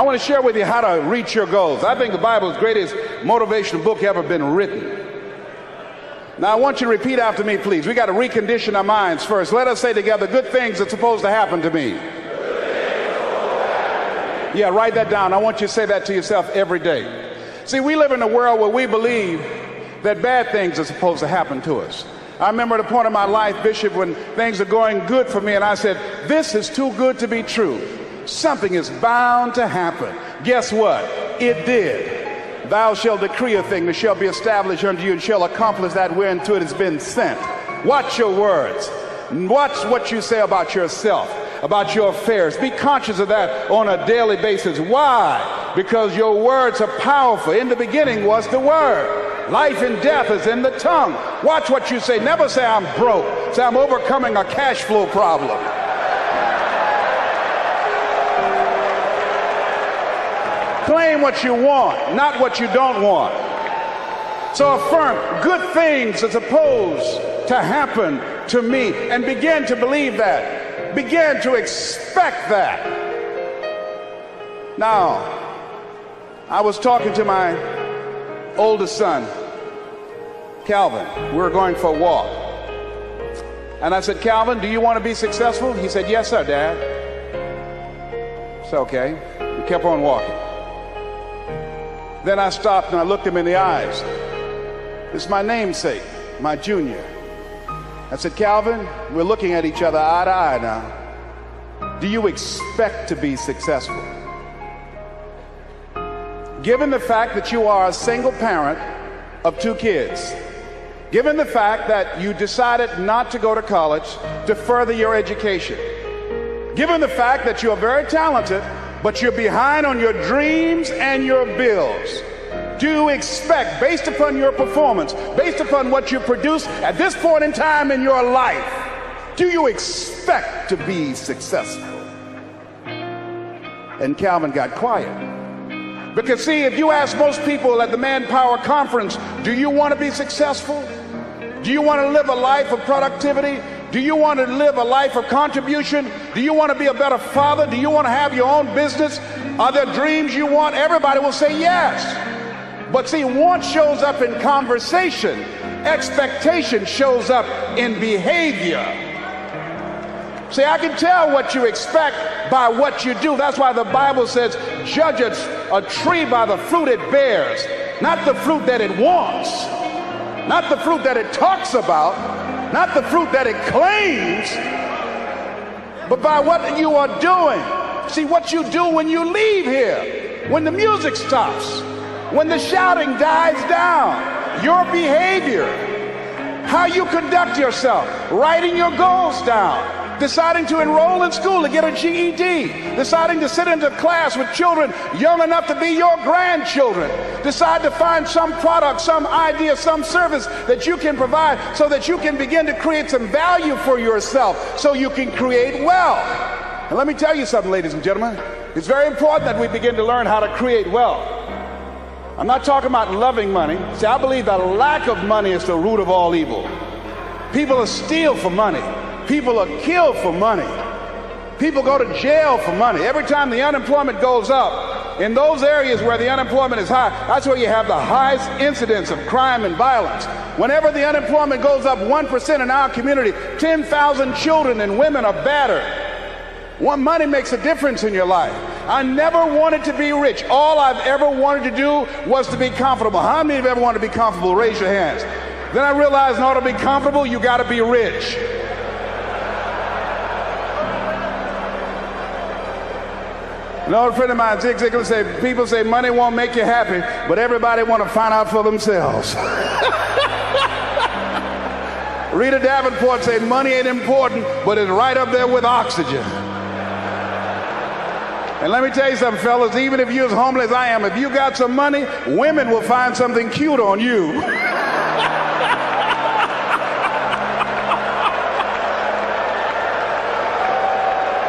I want to share with you how to reach your goals. I think the Bible is the greatest motivational book ever been written. Now, I want you to repeat after me, please. We got to recondition our minds first. Let us say together good things that's supposed to happen to me. Yeah, write that down. I want you to say that to yourself every day. See, we live in a world where we believe that bad things are supposed to happen to us. I remember at a point in my life, Bishop, when things are going good for me, and I said, This is too good to be true. Something is bound to happen. Guess what? It did. Thou shalt decree a thing that shall be established unto you and shall accomplish that whereunto it has been sent. Watch your words. Watch what you say about yourself, about your affairs. Be conscious of that on a daily basis. Why? Because your words are powerful. In the beginning was the word. Life and death is in the tongue. Watch what you say. Never say I'm broke. Say I'm overcoming a cash flow problem. Claim what you want, not what you don't want. So affirm good things as opposed to happen to me and begin to believe that. Begin to expect that. Now, I was talking to my oldest son, Calvin. We were going for a walk. And I said, Calvin, do you want to be successful? He said, Yes, sir, Dad. It's okay. We kept on walking. Then I stopped and I looked him in the eyes. It's my namesake, my junior. I said, Calvin, we're looking at each other eye to eye now. Do you expect to be successful? Given the fact that you are a single parent of two kids, given the fact that you decided not to go to college to further your education, given the fact that you are very talented but you're behind on your dreams and your bills. Do you expect, based upon your performance, based upon what you produce at this point in time in your life, do you expect to be successful? And Calvin got quiet. Because, see, if you ask most people at the Manpower Conference, do you want to be successful? Do you want to live a life of productivity? Do you want to live a life of contribution? Do you want to be a better father? Do you want to have your own business? Are there dreams you want? Everybody will say yes. But see, want shows up in conversation, expectation shows up in behavior. See, I can tell what you expect by what you do. That's why the Bible says, judge a, a tree by the fruit it bears, not the fruit that it wants, not the fruit that it talks about, not the fruit that it claims, but by what you are doing. See what you do when you leave here, when the music stops, when the shouting dies down, your behavior, how you conduct yourself, writing your goals down deciding to enroll in school to get a GED, deciding to sit into class with children young enough to be your grandchildren, decide to find some product, some idea, some service that you can provide so that you can begin to create some value for yourself so you can create wealth. And let me tell you something, ladies and gentlemen. It's very important that we begin to learn how to create wealth. I'm not talking about loving money. See, I believe the lack of money is the root of all evil. People are steal for money. People are killed for money. People go to jail for money. Every time the unemployment goes up, in those areas where the unemployment is high, that's where you have the highest incidence of crime and violence. Whenever the unemployment goes up 1% in our community, 10,000 children and women are battered. One money makes a difference in your life. I never wanted to be rich. All I've ever wanted to do was to be comfortable. How many of you ever wanted to be comfortable? Raise your hands. Then I realized in order to be comfortable, you got to be rich. An old friend of mine, Zig Ziglar, said, people say money won't make you happy, but everybody want to find out for themselves. Rita Davenport said money ain't important, but it's right up there with oxygen. And let me tell you something, fellas, even if you're as homeless as I am, if you got some money, women will find something cute on you.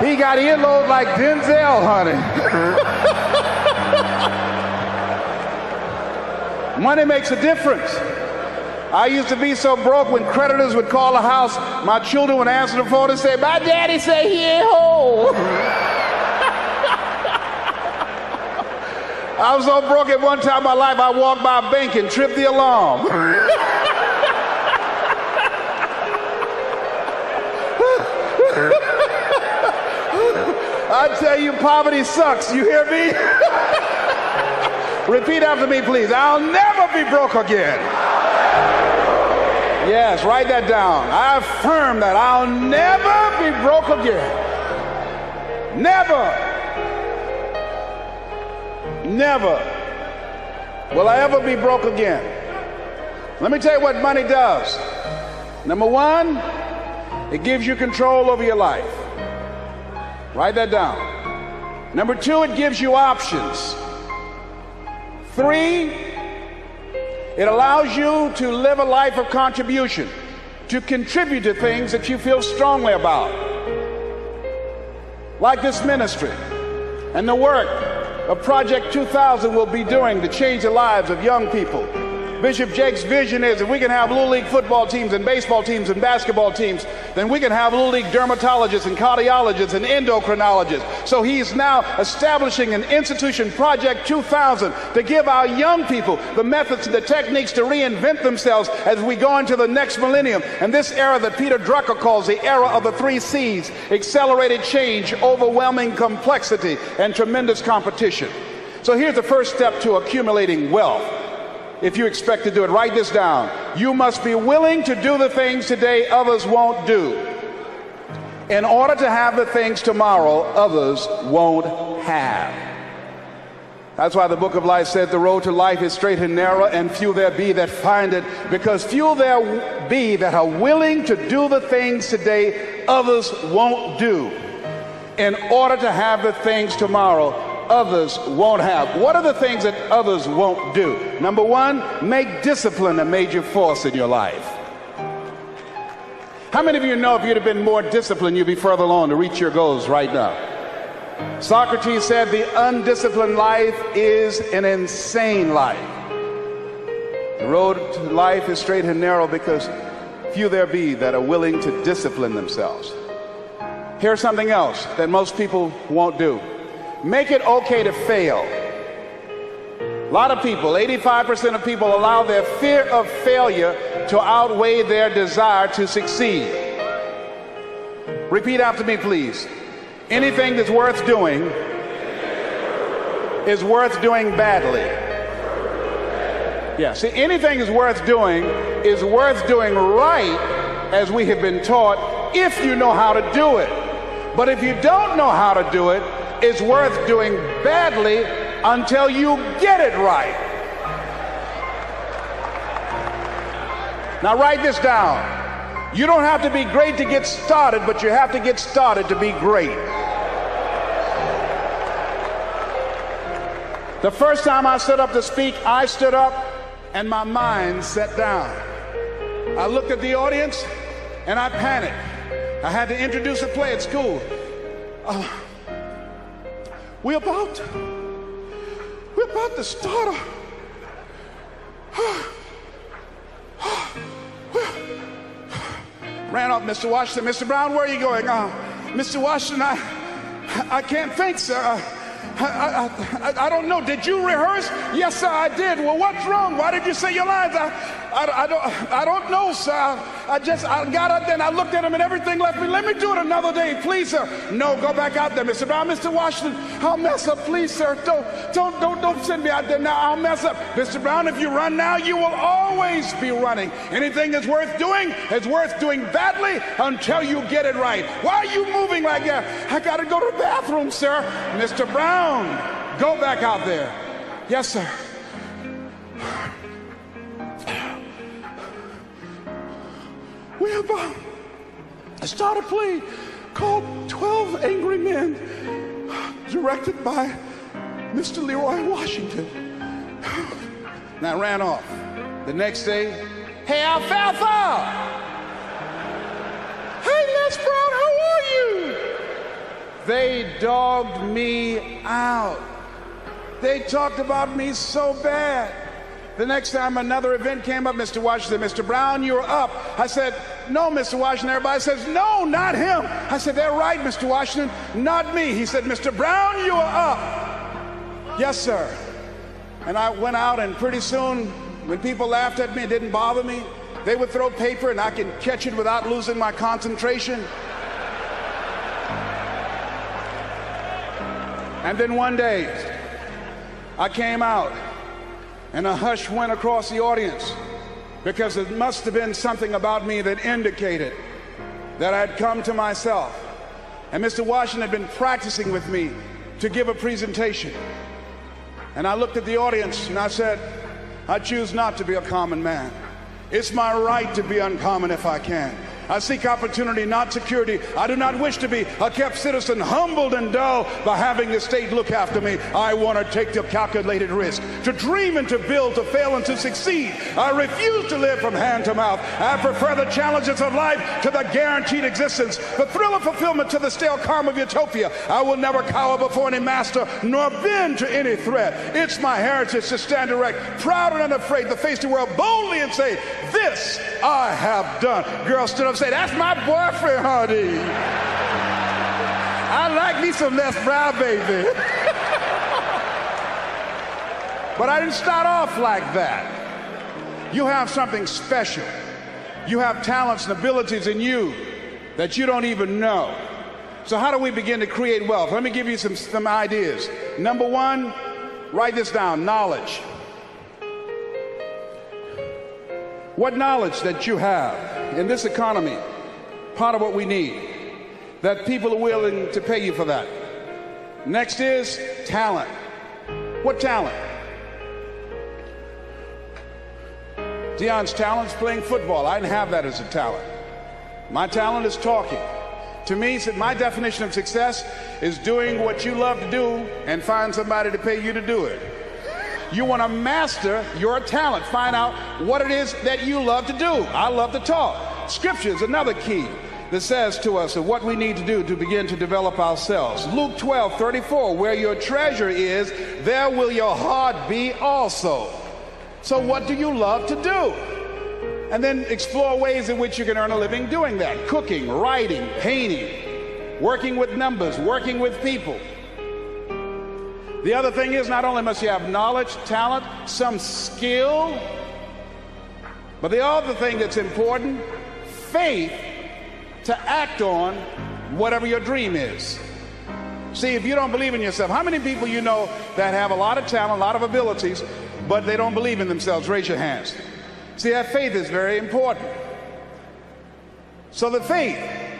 He got earlobes like Denzel, honey. Money makes a difference. I used to be so broke when creditors would call the house, my children would answer the phone and say, My daddy say he ain't home. I was so broke at one time in my life, I walked by a bank and tripped the alarm. I tell you, poverty sucks. You hear me? Repeat after me, please. I'll never be broke again. Yes, write that down. I affirm that I'll never be broke again. Never. Never will I ever be broke again. Let me tell you what money does. Number one, it gives you control over your life. Write that down. Number two, it gives you options. Three, it allows you to live a life of contribution, to contribute to things that you feel strongly about. Like this ministry and the work of Project 2000 will be doing to change the lives of young people Bishop Jakes' vision is if we can have Little League football teams and baseball teams and basketball teams, then we can have Little League dermatologists and cardiologists and endocrinologists. So he's now establishing an institution, Project 2000, to give our young people the methods and the techniques to reinvent themselves as we go into the next millennium. And this era that Peter Drucker calls the era of the three C's accelerated change, overwhelming complexity, and tremendous competition. So here's the first step to accumulating wealth if you expect to do it. Write this down. You must be willing to do the things today others won't do in order to have the things tomorrow others won't have. That's why the book of life said the road to life is straight and narrow, and few there be that find it, because few there be that are willing to do the things today others won't do in order to have the things tomorrow others won't have. What are the things that others won't do? Number one, make discipline a major force in your life. How many of you know if you'd have been more disciplined, you'd be further along to reach your goals right now? Socrates said the undisciplined life is an insane life. The road to life is straight and narrow because few there be that are willing to discipline themselves. Here's something else that most people won't do Make it okay to fail. A lot of people, 85% of people, allow their fear of failure to outweigh their desire to succeed. Repeat after me, please. Anything that's worth doing is worth doing badly. Yeah, see, anything is worth doing is worth doing right as we have been taught if you know how to do it. But if you don't know how to do it, is worth doing badly until you get it right. Now, write this down. You don't have to be great to get started, but you have to get started to be great. The first time I stood up to speak, I stood up and my mind sat down. I looked at the audience and I panicked. I had to introduce a play at school. Uh, we're about, we're about to start a, ran off Mr. Washington. Mr. Brown, where are you going? Uh, Mr. Washington, I, I can't think, sir. Uh, I, I, I, don't know. Did you rehearse? Yes, sir, I did. Well, what's wrong? Why did you say your lines? I, I, I, don't, I don't know, sir. I just I got up there and I looked at him and everything left me. Let me do it another day, please, sir. No, go back out there, Mr. Brown. Mr. Washington, I'll mess up, please, sir. Don't, don't, don't, don't send me out there now. I'll mess up. Mr. Brown, if you run now, you will always be running. Anything that's worth doing is worth doing badly until you get it right. Why are you moving like that? I got to go to the bathroom, sir. Mr. Brown, go back out there. Yes, sir. To start a play called 12 Angry Men, directed by Mr. Leroy Washington. And I ran off. The next day, hey, Alfalfa! Hey, Les Brown, how are you? They dogged me out. They talked about me so bad. The next time another event came up, Mr. Washington, Mr. Brown, you're up. I said, No, Mr. Washington. Everybody says, No, not him. I said, They're right, Mr. Washington, not me. He said, Mr. Brown, you are up. Yes, sir. And I went out, and pretty soon, when people laughed at me, it didn't bother me. They would throw paper, and I could catch it without losing my concentration. And then one day, I came out, and a hush went across the audience because it must have been something about me that indicated that I had come to myself. And Mr. Washington had been practicing with me to give a presentation. And I looked at the audience and I said, I choose not to be a common man. It's my right to be uncommon if I can. I seek opportunity, not security. I do not wish to be a kept citizen, humbled and dull by having the state look after me. I want to take the calculated risk, to dream and to build, to fail and to succeed. I refuse to live from hand to mouth. I prefer the challenges of life to the guaranteed existence, the thrill of fulfillment to the stale calm of utopia. I will never cower before any master, nor bend to any threat. It's my heritage to stand erect, proud and unafraid, to face the world boldly and say, This I have done. Girl stood up say, That's my boyfriend, honey. I like me some Les Brown, baby. but I didn't start off like that. You have something special. You have talents and abilities in you that you don't even know. So, how do we begin to create wealth? Let me give you some, some ideas. Number one, write this down knowledge. What knowledge that you have in this economy, part of what we need, that people are willing to pay you for that. Next is talent. What talent? Deion's talent is playing football. I didn't have that as a talent. My talent is talking. To me, my definition of success is doing what you love to do and find somebody to pay you to do it. You want to master your talent. Find out what it is that you love to do. I love to talk. Scripture is another key that says to us of what we need to do to begin to develop ourselves. Luke 12, 34, where your treasure is, there will your heart be also. So, what do you love to do? And then explore ways in which you can earn a living doing that cooking, writing, painting, working with numbers, working with people. The other thing is, not only must you have knowledge, talent, some skill, but the other thing that's important faith to act on whatever your dream is. See, if you don't believe in yourself, how many people you know that have a lot of talent, a lot of abilities, but they don't believe in themselves? Raise your hands. See, that faith is very important. So, the faith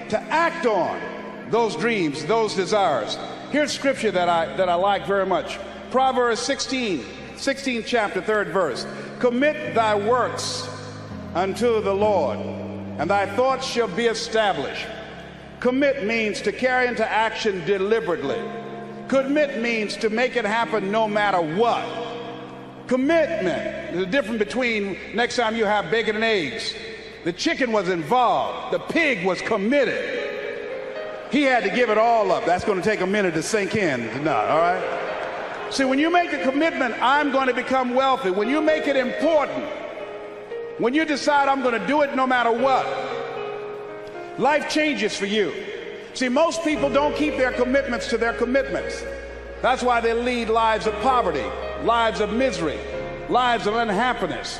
to act on those dreams, those desires. Here's scripture that I, that I like very much Proverbs 16, 16th chapter, third verse. Commit thy works unto the Lord, and thy thoughts shall be established. Commit means to carry into action deliberately. Commit means to make it happen no matter what. Commitment. A difference between next time you have bacon and eggs. The chicken was involved, the pig was committed. He had to give it all up. That's going to take a minute to sink in. Not, all right? See, when you make a commitment, I'm going to become wealthy, when you make it important, when you decide I'm going to do it no matter what, life changes for you. See, most people don't keep their commitments to their commitments. That's why they lead lives of poverty, lives of misery, lives of unhappiness.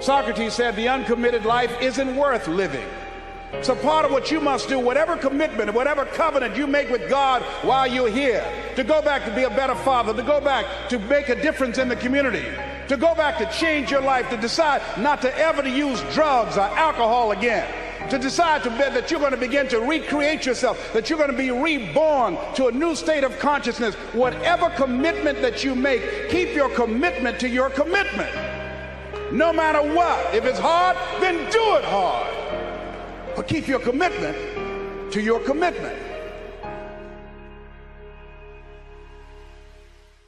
Socrates said the uncommitted life isn't worth living. So part of what you must do, whatever commitment, whatever covenant you make with God while you're here, to go back to be a better father, to go back to make a difference in the community, to go back to change your life, to decide not to ever to use drugs or alcohol again, to decide to that you're going to begin to recreate yourself, that you're going to be reborn to a new state of consciousness. Whatever commitment that you make, keep your commitment to your commitment. No matter what. If it's hard, then do it hard. But keep your commitment to your commitment.